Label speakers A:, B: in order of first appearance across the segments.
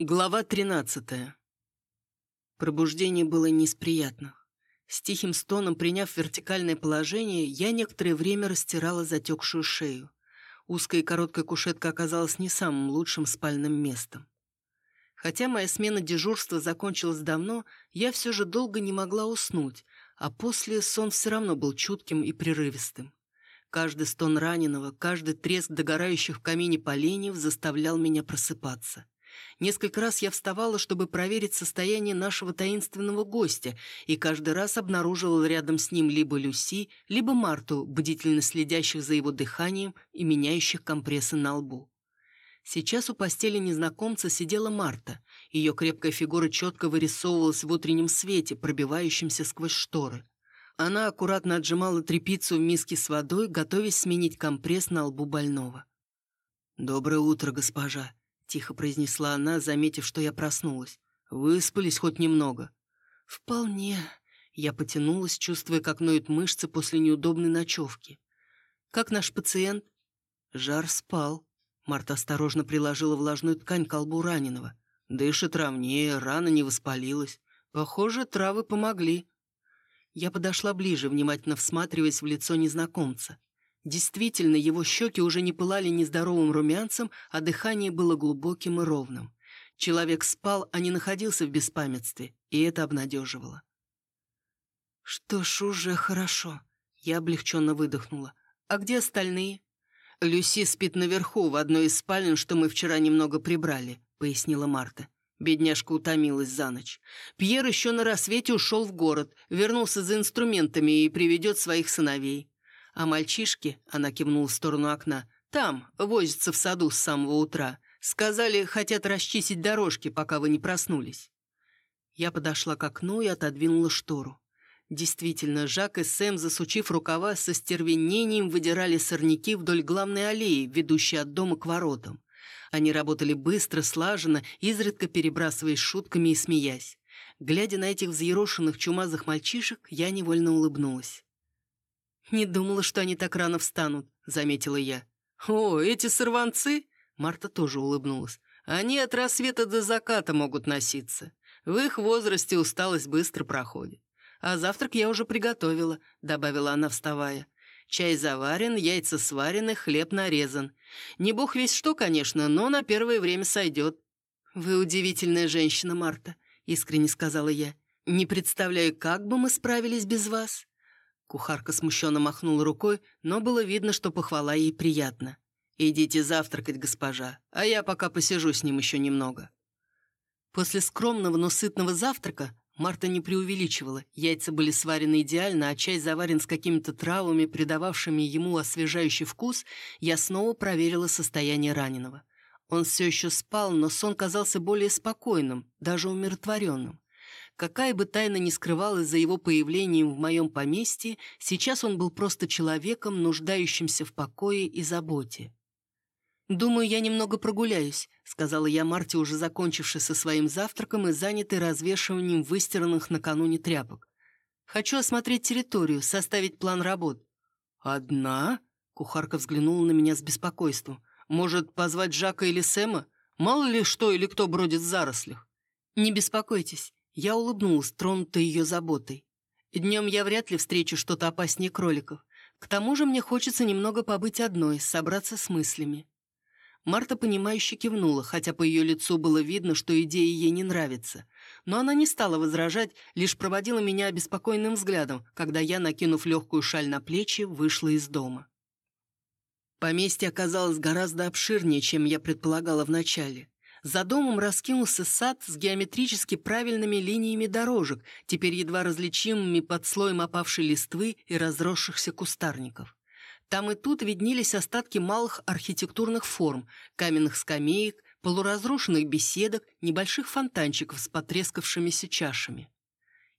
A: Глава 13. Пробуждение было не из приятных. С тихим стоном, приняв вертикальное положение, я некоторое время растирала затекшую шею. Узкая и короткая кушетка оказалась не самым лучшим спальным местом. Хотя моя смена дежурства закончилась давно, я все же долго не могла уснуть, а после сон все равно был чутким и прерывистым. Каждый стон раненого, каждый треск догорающих в камине поленьев заставлял меня просыпаться. Несколько раз я вставала, чтобы проверить состояние нашего таинственного гостя, и каждый раз обнаруживала рядом с ним либо Люси, либо Марту, бдительно следящих за его дыханием и меняющих компрессы на лбу. Сейчас у постели незнакомца сидела Марта. Ее крепкая фигура четко вырисовывалась в утреннем свете, пробивающемся сквозь шторы. Она аккуратно отжимала трепицу в миске с водой, готовясь сменить компресс на лбу больного. «Доброе утро, госпожа», тихо произнесла она, заметив, что я проснулась. «Выспались хоть немного?» «Вполне». Я потянулась, чувствуя, как ноют мышцы после неудобной ночевки. «Как наш пациент?» Жар спал. Марта осторожно приложила влажную ткань к колбу раненого. Дышит ровнее, рана не воспалилась. Похоже, травы помогли. Я подошла ближе, внимательно всматриваясь в лицо незнакомца. Действительно, его щеки уже не пылали нездоровым румянцем, а дыхание было глубоким и ровным. Человек спал, а не находился в беспамятстве, и это обнадеживало. «Что ж, уже хорошо», — я облегченно выдохнула. «А где остальные?» «Люси спит наверху, в одной из спален, что мы вчера немного прибрали», — пояснила Марта. Бедняжка утомилась за ночь. Пьер еще на рассвете ушел в город, вернулся за инструментами и приведет своих сыновей. А мальчишки, она кивнула в сторону окна, там, возятся в саду с самого утра. Сказали, хотят расчистить дорожки, пока вы не проснулись. Я подошла к окну и отодвинула штору. Действительно, Жак и Сэм, засучив рукава, со стервенением выдирали сорняки вдоль главной аллеи, ведущей от дома к воротам. Они работали быстро, слаженно, изредка перебрасываясь шутками и смеясь. Глядя на этих взъерошенных чумазых мальчишек, я невольно улыбнулась. «Не думала, что они так рано встанут», — заметила я. «О, эти сорванцы?» Марта тоже улыбнулась. «Они от рассвета до заката могут носиться. В их возрасте усталость быстро проходит. А завтрак я уже приготовила», — добавила она, вставая. «Чай заварен, яйца сварены, хлеб нарезан. Не бог весь что, конечно, но на первое время сойдет». «Вы удивительная женщина, Марта», — искренне сказала я. «Не представляю, как бы мы справились без вас». Кухарка смущенно махнула рукой, но было видно, что похвала ей приятна. «Идите завтракать, госпожа, а я пока посижу с ним еще немного». После скромного, но сытного завтрака Марта не преувеличивала. Яйца были сварены идеально, а чай заварен с какими-то травами, придававшими ему освежающий вкус, я снова проверила состояние раненого. Он все еще спал, но сон казался более спокойным, даже умиротворенным. Какая бы тайна ни скрывалась за его появлением в моем поместье, сейчас он был просто человеком, нуждающимся в покое и заботе. «Думаю, я немного прогуляюсь», — сказала я Марте, уже закончившей со своим завтраком и занятой развешиванием выстиранных накануне тряпок. «Хочу осмотреть территорию, составить план работ». «Одна?» — кухарка взглянула на меня с беспокойством. «Может, позвать Жака или Сэма? Мало ли что или кто бродит в зарослях». «Не беспокойтесь, я улыбнулась, тронутая ее заботой. Днем я вряд ли встречу что-то опаснее кроликов. К тому же мне хочется немного побыть одной, собраться с мыслями. Марта, понимающе кивнула, хотя по ее лицу было видно, что идея ей не нравится. Но она не стала возражать, лишь проводила меня обеспокоенным взглядом, когда я, накинув легкую шаль на плечи, вышла из дома. Поместье оказалось гораздо обширнее, чем я предполагала вначале. За домом раскинулся сад с геометрически правильными линиями дорожек, теперь едва различимыми под слоем опавшей листвы и разросшихся кустарников. Там и тут виднелись остатки малых архитектурных форм, каменных скамеек, полуразрушенных беседок, небольших фонтанчиков с потрескавшимися чашами.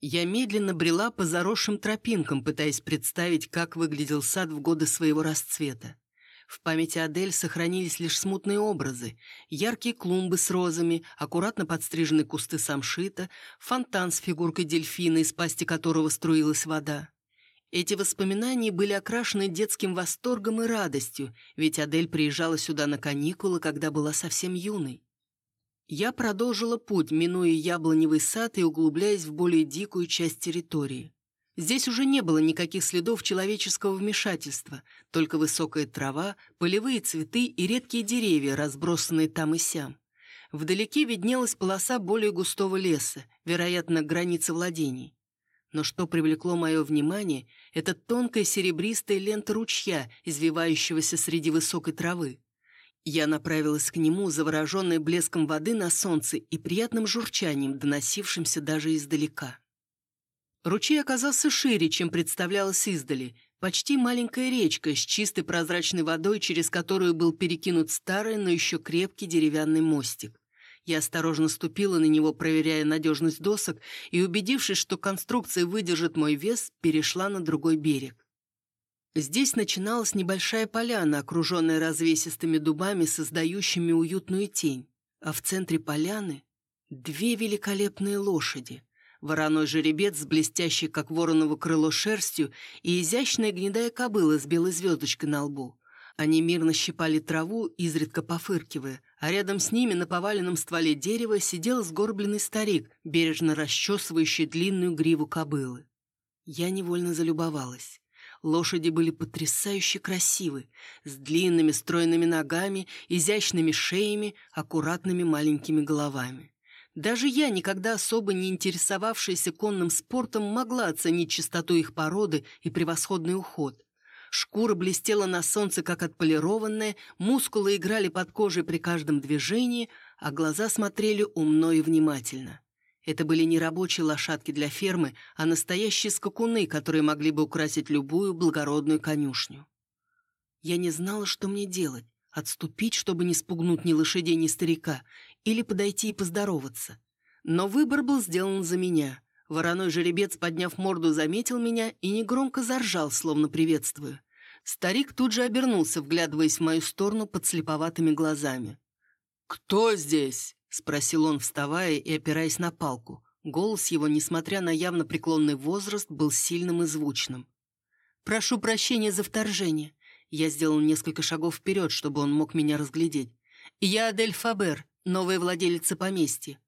A: Я медленно брела по заросшим тропинкам, пытаясь представить, как выглядел сад в годы своего расцвета. В памяти Адель сохранились лишь смутные образы. Яркие клумбы с розами, аккуратно подстриженные кусты самшита, фонтан с фигуркой дельфина, из пасти которого струилась вода. Эти воспоминания были окрашены детским восторгом и радостью, ведь Адель приезжала сюда на каникулы, когда была совсем юной. Я продолжила путь, минуя яблоневый сад и углубляясь в более дикую часть территории. Здесь уже не было никаких следов человеческого вмешательства, только высокая трава, полевые цветы и редкие деревья, разбросанные там и сям. Вдалеке виднелась полоса более густого леса, вероятно, граница владений. Но что привлекло мое внимание, это тонкая серебристая лента ручья, извивающегося среди высокой травы. Я направилась к нему, завороженной блеском воды на солнце и приятным журчанием, доносившимся даже издалека. Ручей оказался шире, чем представлялось издали, почти маленькая речка с чистой прозрачной водой, через которую был перекинут старый, но еще крепкий деревянный мостик. Я осторожно ступила на него, проверяя надежность досок, и, убедившись, что конструкция выдержит мой вес, перешла на другой берег. Здесь начиналась небольшая поляна, окруженная развесистыми дубами, создающими уютную тень, а в центре поляны — две великолепные лошади. Вороной жеребец с блестящей, как вороново крыло, шерстью и изящная гнедая кобыла с белой звездочкой на лбу. Они мирно щипали траву, изредка пофыркивая, а рядом с ними на поваленном стволе дерева сидел сгорбленный старик, бережно расчесывающий длинную гриву кобылы. Я невольно залюбовалась. Лошади были потрясающе красивы, с длинными стройными ногами, изящными шеями, аккуратными маленькими головами. Даже я, никогда особо не интересовавшаяся конным спортом, могла оценить чистоту их породы и превосходный уход. Шкура блестела на солнце, как отполированная, мускулы играли под кожей при каждом движении, а глаза смотрели умно и внимательно. Это были не рабочие лошадки для фермы, а настоящие скакуны, которые могли бы украсить любую благородную конюшню. Я не знала, что мне делать. Отступить, чтобы не спугнуть ни лошадей, ни старика, или подойти и поздороваться. Но выбор был сделан за меня. Вороной жеребец, подняв морду, заметил меня и негромко заржал, словно приветствуя. Старик тут же обернулся, вглядываясь в мою сторону под слеповатыми глазами. «Кто здесь?» — спросил он, вставая и опираясь на палку. Голос его, несмотря на явно преклонный возраст, был сильным и звучным. «Прошу прощения за вторжение». Я сделал несколько шагов вперед, чтобы он мог меня разглядеть. «Я Адель Фабер, новая владелица поместья.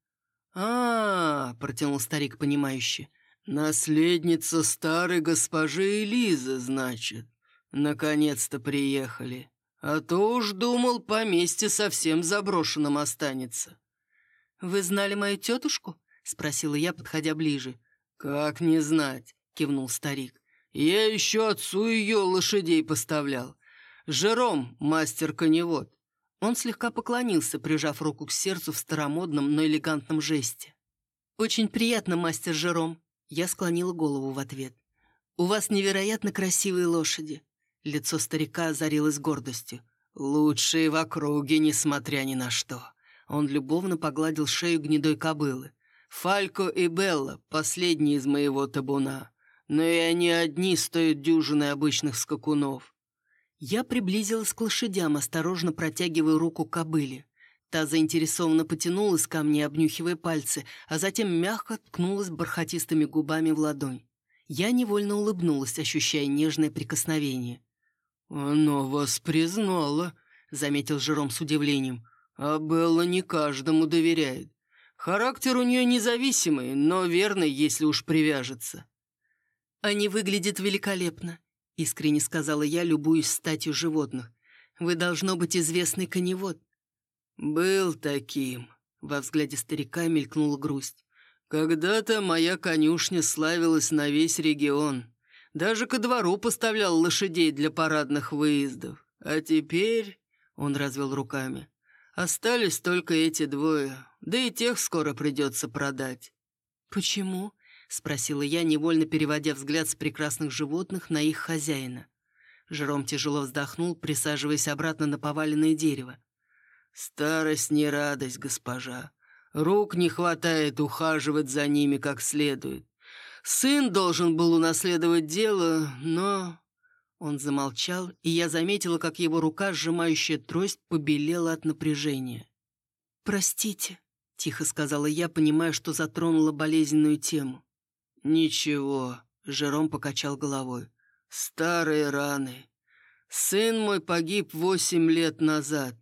B: «А, -а, -а протянул старик, понимающе. «Наследница старой госпожи Элизы, значит. Наконец-то приехали. А то уж думал, поместье совсем заброшенным останется».
A: «Вы знали мою тетушку?» — спросила я, подходя ближе.
B: «Как не знать?» — кивнул старик. «Я еще отцу ее лошадей поставлял. Жером, мастер-коневод.
A: Он слегка поклонился, прижав руку к сердцу в старомодном, но элегантном жесте. «Очень приятно, мастер Жером», — я склонила голову в ответ. «У вас невероятно красивые лошади». Лицо старика озарилось гордостью.
B: «Лучшие в округе, несмотря ни на что». Он любовно погладил шею гнедой кобылы. «Фалько и Белла — последние из моего табуна. Но и они одни стоят дюжины обычных скакунов.
A: Я приблизилась к лошадям, осторожно протягивая руку кобыле. Та заинтересованно потянулась ко мне, обнюхивая пальцы, а затем мягко ткнулась бархатистыми губами в ладонь. Я невольно улыбнулась, ощущая нежное прикосновение.
B: «Оно вас признало», — заметил Жером с удивлением. «А Белла не каждому доверяет. Характер у нее независимый, но верный, если уж привяжется».
A: «Они выглядят великолепно. — искренне сказала я, любуясь статью животных. «Вы, должно быть, известный коневод».
B: «Был таким», — во взгляде старика мелькнула грусть. «Когда-то моя конюшня славилась на весь регион. Даже ко двору поставлял лошадей для парадных выездов. А теперь...» — он развел руками. «Остались только эти двое, да и тех скоро придется продать».
A: «Почему?» — спросила я, невольно переводя взгляд с прекрасных животных на их хозяина. Жером тяжело вздохнул, присаживаясь обратно на поваленное дерево.
B: «Старость не радость, госпожа. Рук не хватает ухаживать за ними как следует. Сын должен был унаследовать дело, но...»
A: Он замолчал, и я заметила, как его рука, сжимающая трость, побелела от напряжения. «Простите», — тихо сказала я, понимая, что затронула болезненную тему.
B: «Ничего», — Жером покачал головой. «Старые раны. Сын мой погиб восемь лет назад.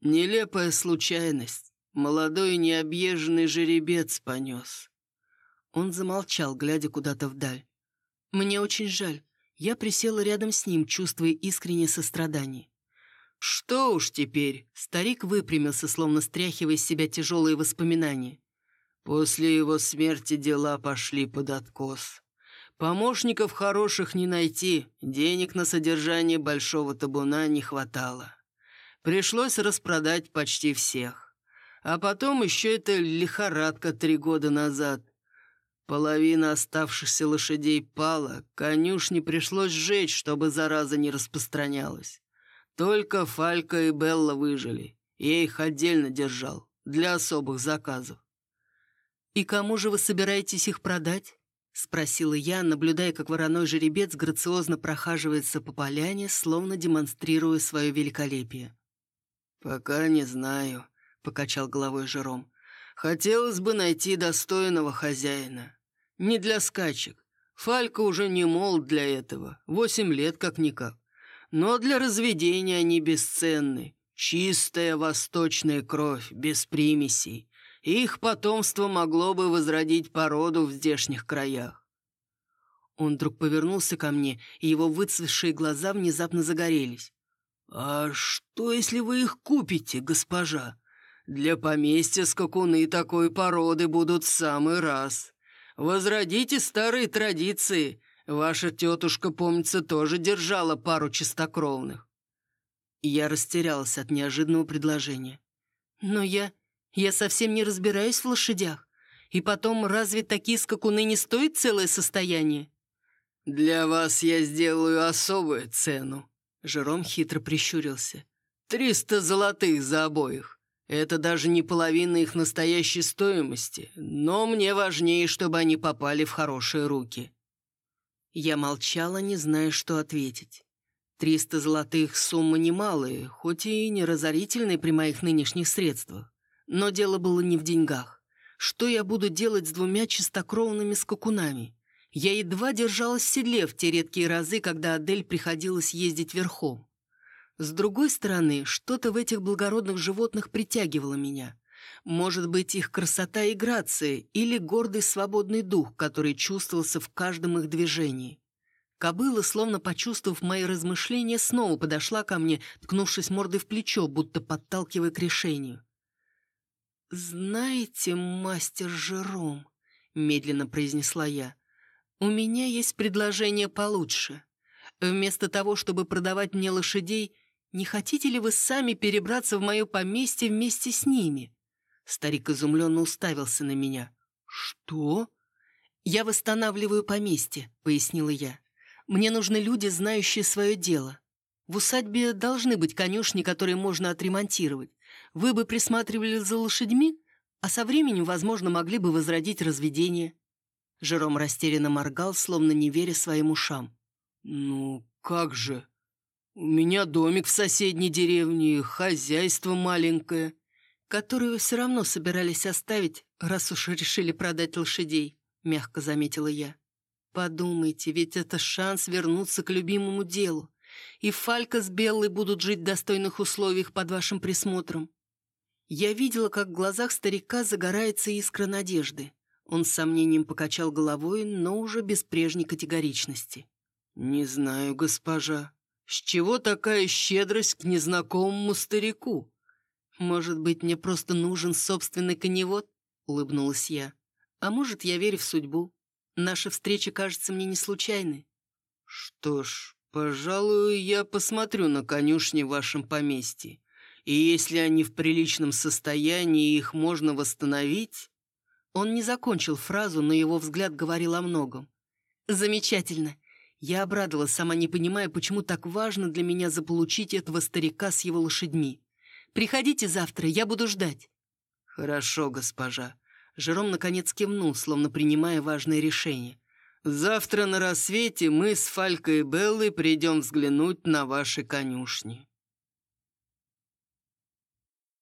B: Нелепая случайность. Молодой необъезженный жеребец понес».
A: Он замолчал, глядя куда-то вдаль. «Мне очень жаль. Я присела рядом с ним, чувствуя искреннее сострадание.
B: «Что уж теперь?» Старик выпрямился, словно стряхивая из себя тяжелые воспоминания. После его смерти дела пошли под откос. Помощников хороших не найти, денег на содержание большого табуна не хватало. Пришлось распродать почти всех. А потом еще эта лихорадка три года назад. Половина оставшихся лошадей пала, конюшни пришлось сжечь, чтобы зараза не распространялась. Только Фалька и Белла выжили. Я их отдельно держал, для особых заказов.
A: «И кому же вы собираетесь их продать?» — спросила я, наблюдая, как вороной жеребец грациозно прохаживается по поляне, словно демонстрируя свое великолепие.
B: «Пока не знаю», — покачал головой Жером. «Хотелось бы найти достойного хозяина. Не для скачек. Фалька уже не молод для этого, восемь лет как-никак. Но для разведения они бесценны. Чистая восточная кровь, без примесей. Их потомство могло бы возродить породу в здешних краях.
A: Он вдруг повернулся ко мне, и его выцветшие глаза внезапно загорелись.
B: «А что, если вы их купите, госпожа? Для поместья скакуны такой породы будут в самый раз». Возродите старые традиции. Ваша тетушка, помнится, тоже держала пару чистокровных».
A: Я растерялась от неожиданного предложения. «Но я... я совсем не разбираюсь в лошадях. И потом, разве такие скакуны не стоят целое состояние?»
B: «Для вас я сделаю особую цену», — Жером хитро прищурился. «Триста золотых за обоих. Это даже не половина их настоящей стоимости, но мне важнее, чтобы они попали в хорошие руки».
A: Я молчала, не зная, что ответить. Триста золотых сумма немалые, хоть и не разорительные при моих нынешних средствах. Но дело было не в деньгах. Что я буду делать с двумя чистокровными скакунами? Я едва держалась в седле в те редкие разы, когда Адель приходилось ездить верхом. С другой стороны, что-то в этих благородных животных притягивало меня. Может быть, их красота и грация, или гордый свободный дух, который чувствовался в каждом их движении. Кобыла, словно почувствовав мои размышления, снова подошла ко мне, ткнувшись мордой в плечо, будто подталкивая к решению. «Знаете, мастер Жером», — медленно произнесла я, — «у меня есть предложение получше. Вместо того, чтобы продавать мне лошадей, не хотите ли вы сами перебраться в мое поместье вместе с ними?» Старик изумленно уставился на меня. «Что?» «Я восстанавливаю поместье», — пояснила я. «Мне нужны люди, знающие свое дело. В усадьбе должны быть конюшни, которые можно отремонтировать. Вы бы присматривали за лошадьми, а со временем, возможно, могли бы возродить разведение». Жером растерянно моргал, словно не веря своим ушам.
B: «Ну, как же?» У меня домик в соседней деревне, хозяйство маленькое,
A: которое вы все равно собирались оставить, раз уж решили продать лошадей», — мягко заметила я. «Подумайте, ведь это шанс вернуться к любимому делу. И Фалька с Беллой будут жить в достойных условиях под вашим присмотром». Я видела, как в глазах старика загорается искра надежды. Он с сомнением покачал головой, но уже без прежней категоричности.
B: «Не знаю, госпожа», с чего такая щедрость к незнакомому старику?
A: Может быть, мне просто нужен собственный коневод? Улыбнулась я. А может, я верю в судьбу. Наша встреча кажется мне не случайной.
B: Что ж, пожалуй, я посмотрю на конюшни в вашем поместье. И если они в приличном состоянии, их можно восстановить...
A: Он не закончил фразу, но его взгляд говорил о многом. «Замечательно. Я обрадовалась, сама не понимая, почему так важно для меня заполучить этого старика с его лошадьми. «Приходите завтра, я буду ждать».
B: «Хорошо, госпожа».
A: Жером наконец кивнул, словно принимая важное решение.
B: «Завтра на рассвете мы с Фалькой и Беллой придем взглянуть на ваши конюшни».